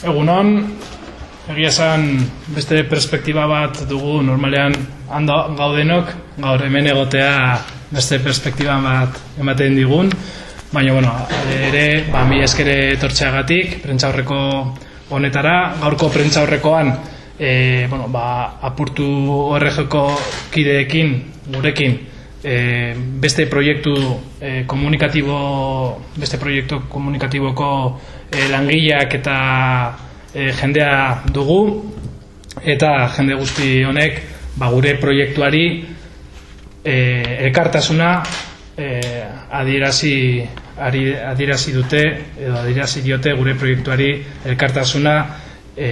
Egunon, egia esan beste perspektiba bat dugu normalean handa gaudenok, gaur hemen egotea beste perspektiba bat ematen digun, baina bueno, ere, ba, mi eskere tortxeagatik, prentzaurreko honetara, gaurko prentzaurrekoan, e, bueno, ba, apurtu horregeko kideekin, gurekin, e, beste proiektu e, komunikatibo beste proiektu komunikatiboko e, langileak eta e, jendea dugu. Eta jende guzti honek ba, gure proiektuari e, elkartasuna e, adierazi ari, adierazi dute edo adierazi diote gure proiektuari elkartasuna e,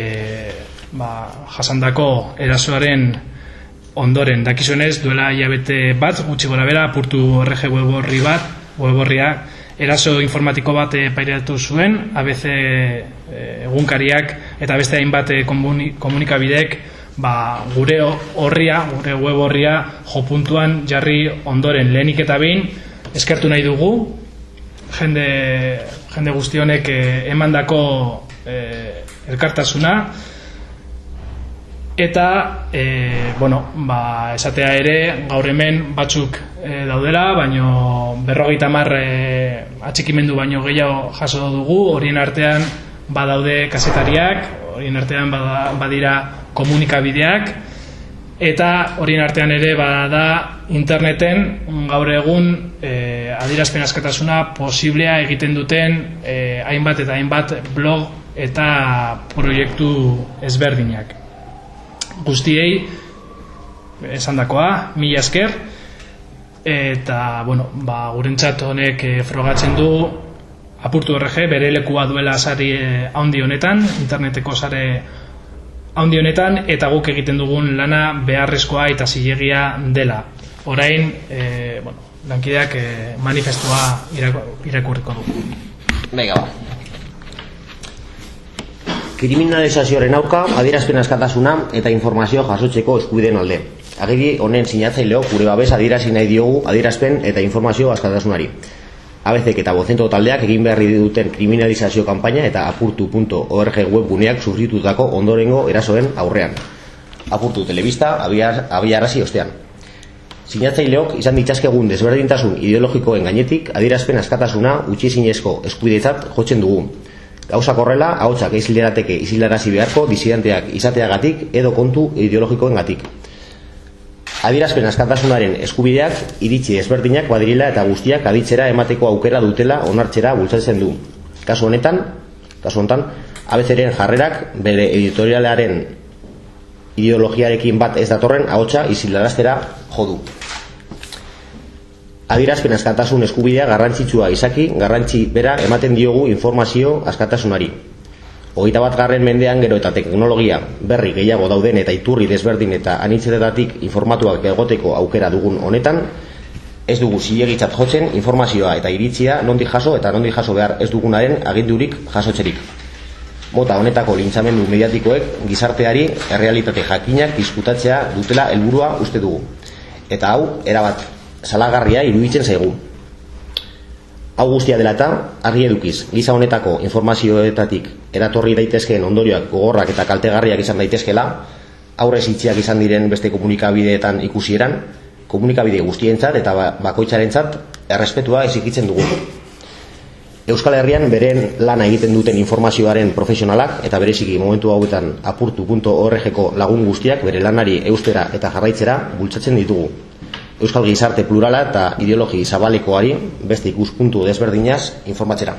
ba, jasandako erasoaren ondoren. Dakizuenez duela hilabete bat gutxi gora bera apurtu RG web horri bat web horria eraso informatiko bat e, pairatu zuen ABC eh, egunkariak eta beste hainbat e, komunikabidek ba, gure horria gure web horria jo puntuan jarri ondoren. Lehenik eta behin eskertu nahi dugu jende, jende guztionek e, emandako e, elkartasuna eta e, bueno, ba, esatea ere gaur hemen batzuk e, daudela baino berrogeita mar e, atxikimendu baino gehiago jaso dugu. Horien artean badaude kasetariak horien artean badira komunikabideak. Eta horien artean ere bada interneten gaur egun e, adirazpen askatasuna posiblea egiten duten e, hainbat eta hainbat blog eta proiektu ezberdinak guztiei esandakoa mila esker. Eta bueno, ba, gurentzat honek e, frogatzen du apurtu RG bere lekua duela sari e, handi honetan interneteko sare handi honetan eta guk egiten dugun lana beharrezkoa eta zilegia dela. Orain e, bueno, lankideak e, manifestua irakurriko du. Venga, ba kriminalizazioaren auka adierazpen askatasuna eta informazio jasotzeko eskubideen alde. Agiri honen sinatzaileok gure babes adierazi nahi diogu adierazpen eta informazio askatasunari. Abezek eta bozento taldeak egin beharri duten kriminalizazio kanpaina eta apurtu.org webguneak sufritutako ondorengo erasoen aurrean. Apurtu telebista abiarazi ostean. Sinatzaileok izan ditzazkegun desberdintasun ideologikoen gainetik adierazpen askatasuna utzi zinezko eskubidetzat jotzen dugu Gauza korrela, hautsak izilerateke izilarazi beharko disidenteak izateagatik edo kontu ideologikoen gatik. Adirazpen askatasunaren eskubideak iritsi ezberdinak badirila eta guztiak aditzera emateko aukera dutela onartzera bultzatzen du. Kasu honetan, kasu honetan, abezeren jarrerak bere editorialaren ideologiarekin bat ez datorren ahotsa izilaraztera jodu. Adirazpen askatasun eskubidea garrantzitsua izaki, garrantzi bera ematen diogu informazio askatasunari. Hogeita bat garren mendean gero eta teknologia berri gehiago dauden eta iturri desberdin eta anitzeretatik informatuak egoteko aukera dugun honetan, ez dugu zilegitzat jotzen informazioa eta iritzia nondi jaso eta nondi jaso behar ez dugunaren agindurik jasotzerik. Mota honetako lintzamendu mediatikoek gizarteari errealitate jakinak diskutatzea dutela helburua uste dugu. Eta hau, erabat salagarria iruditzen zaigu. Hau guztia dela eta, argi edukiz, giza honetako informazioetatik eratorri daitezkeen ondorioak gogorrak eta kaltegarriak izan daitezkela, aurrez itziak izan diren beste komunikabideetan ikusieran, komunikabide guztientzat eta ba, bakoitzarentzat errespetua ezikitzen dugu. Euskal Herrian beren lana egiten duten informazioaren profesionalak eta bereziki momentu hauetan apurtu.org-ko lagun guztiak bere lanari eustera eta jarraitzera bultzatzen ditugu. Euskal Gizarte plurala eta ideologi zabalikoari beste ikuspuntu desberdinaz informatzera.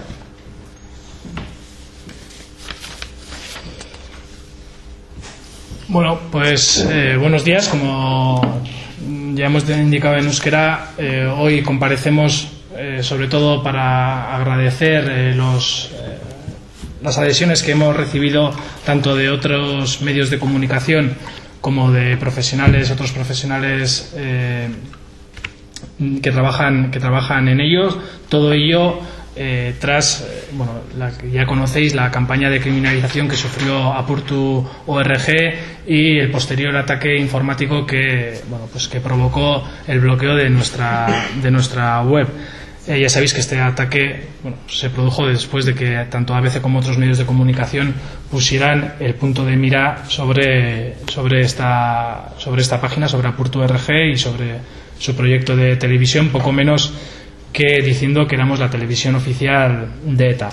Bueno, pues eh, buenos días. Como ya hemos indicado en euskera, eh, hoy comparecemos eh, sobre todo para agradecer eh, los, eh, las adhesiones que hemos recibido tanto de otros medios de comunicación como de profesionales, otros profesionales eh, que trabajan que trabajan en ellos. Todo ello eh, tras, eh, bueno, la, ya conocéis la campaña de criminalización que sufrió Apurtu ORG y el posterior ataque informático que, bueno, pues que provocó el bloqueo de nuestra de nuestra web. Eh, ya sabéis que este ataque bueno, se produjo después de que tanto ABC como otros medios de comunicación pusieran el punto de mira sobre, sobre, esta, sobre esta página, sobre Apurtu.org y sobre su proyecto de televisión, poco menos que diciendo que éramos la televisión oficial de ETA.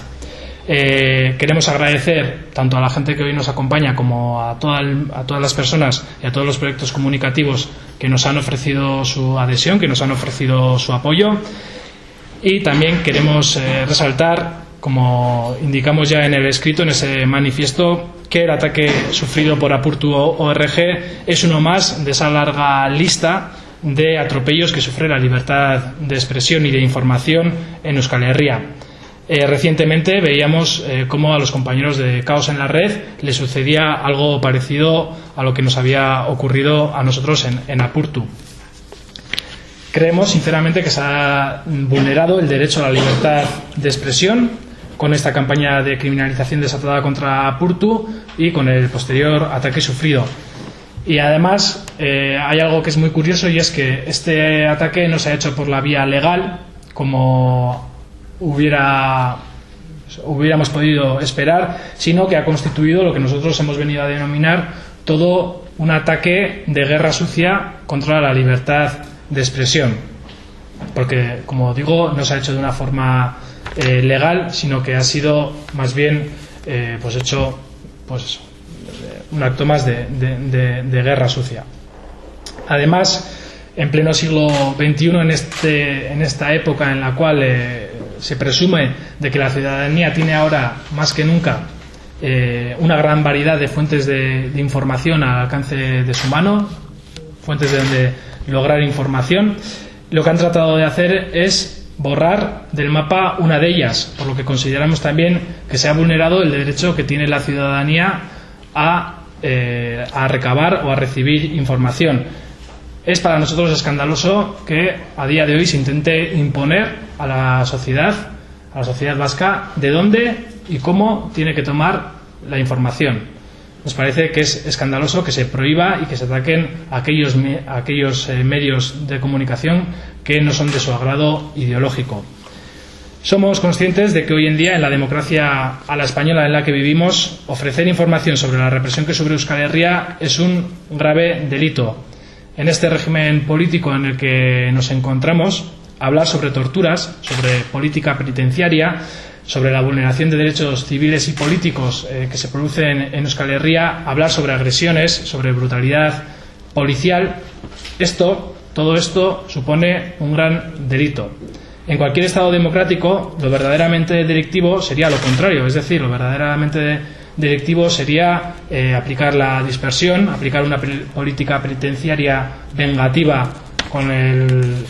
Eh, queremos agradecer tanto a la gente que hoy nos acompaña como a, a todas las personas y a todos los proyectos comunicativos que nos han ofrecido su adhesión, que nos han ofrecido su apoyo. Y también queremos eh, resaltar, como indicamos ya en el escrito, en ese manifiesto, que el ataque sufrido por Apurtu ORG es uno más de esa larga lista de atropellos que sufre la libertad de expresión y de información en Euskal Herria. Eh, recientemente veíamos eh, cómo a los compañeros de Caos en la Red les sucedía algo parecido a lo que nos había ocurrido a nosotros en, en Apurtu. Creemos sinceramente que se ha vulnerado el derecho a la libertad de expresión con esta campaña de criminalización desatada contra Apurtu y con el posterior ataque sufrido. Y además eh, hay algo que es muy curioso y es que este ataque no se ha hecho por la vía legal como hubiera hubiéramos podido esperar, sino que ha constituido lo que nosotros hemos venido a denominar todo un ataque de guerra sucia contra la libertad de expresión. Porque, como digo, no se ha hecho de una forma eh, legal, sino que ha sido más bien eh, pues hecho pues un acto más de, de, guerra sucia. Además, en pleno siglo XXI, en, este, en esta época en la cual eh, se presume de que la ciudadanía tiene ahora más que nunca eh, una gran variedad de fuentes de, información al alcance de su mano, fuentes de donde lograr información, lo que han tratado de hacer es borrar del mapa una de ellas, por lo que consideramos también que se ha vulnerado el derecho que tiene la ciudadanía a, eh, a recabar o a recibir información. Es para nosotros escandaloso que a día de hoy se intente imponer a la sociedad, a la sociedad vasca, de dónde y cómo tiene que tomar la información. Nos parece que es escandaloso que se prohíba y que se ataquen aquellos, aquellos eh, medios de comunicación que no son de su agrado ideológico. Somos conscientes de que hoy en día, en la democracia a la española en la que vivimos, ofrecer información sobre la represión que sufre Euskal Herria es un grave delito en este régimen político en el que nos encontramos, hablar sobre torturas, sobre política penitenciaria, sobre la vulneración de derechos civiles y políticos eh, que se producen en Euskal Herria, hablar sobre agresiones, sobre brutalidad policial, esto, todo esto supone un gran delito. En cualquier Estado democrático, lo verdaderamente delictivo sería lo contrario, es decir, lo verdaderamente directivo sería eh, aplicar la dispersión, aplicar una política penitenciaria vengativa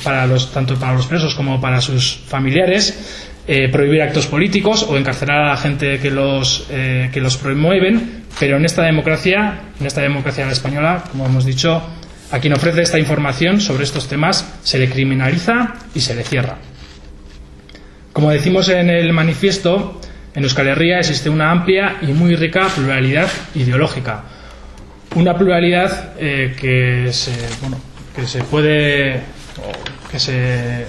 para tanto para los presos como para sus familiares, eh, prohibir actos políticos o encarcelar a la gente que los, eh, que los promueven, pero en esta democracia, en esta democracia española, como hemos dicho, a quien ofrece esta información sobre estos temas se le criminaliza y se le cierra. Como decimos en el manifiesto, en Euskal Herria existe una amplia y muy rica pluralidad ideológica. Una pluralidad eh, que, se, bueno, que se puede que se,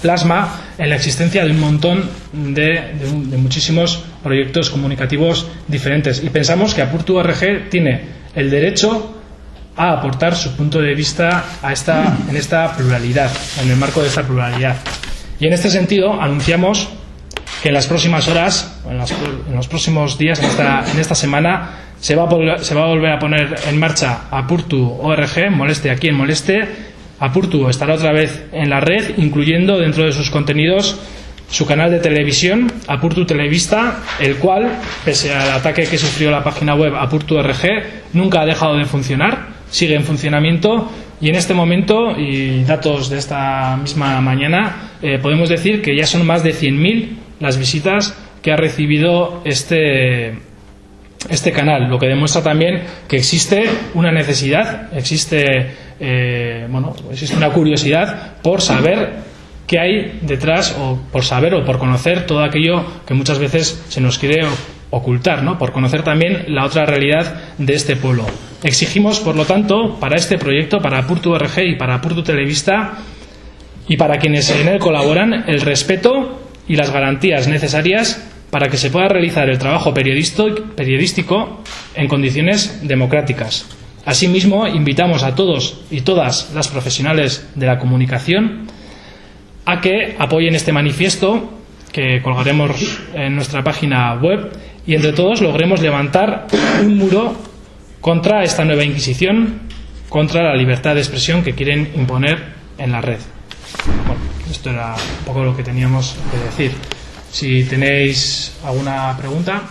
plasma en la existencia de un montón de, muchísimos proyectos comunicativos diferentes. Y pensamos que Apurtu RG tiene el derecho a aportar su punto de vista a esta, en esta pluralidad, en el marco de esta pluralidad. Y en este sentido anunciamos que en las próximas horas, en, en los próximos días, en esta, en esta semana, se va, a, se va, a, volver a poner en marcha Apurtu ORG, moleste a quien moleste. Apurtu estará otra vez en la red, incluyendo dentro de sus contenidos su canal de televisión, Apurtu Televista, el cual, pese al ataque que sufrió la página web Apurtu ORG, nunca ha dejado de funcionar, sigue en funcionamiento y en este momento, y datos de esta misma mañana, eh, podemos decir que ya son más de 100.000 las visitas que ha recibido este, este canal, lo que demuestra también que existe una necesidad, existe, eh, bueno, existe una curiosidad por saber qué hay detrás o por saber o por conocer todo aquello que muchas veces se nos quiere ocultar, ¿no? por conocer también la otra realidad de este pueblo. Exigimos, por lo tanto, para este proyecto, para Purtu RG y para Purtu Televista, y para quienes en él colaboran el respeto y las garantías necesarias para que se pueda realizar el trabajo periodístico en condiciones democráticas. Asimismo, invitamos a todos y todas las profesionales de la comunicación a que apoyen este manifiesto que colgaremos en nuestra página web y entre todos logremos levantar un muro contra esta nueva Inquisición, contra la libertad de expresión que quieren imponer en la red. Bueno, esto era un poco lo que teníamos que decir. Si tenéis alguna pregunta.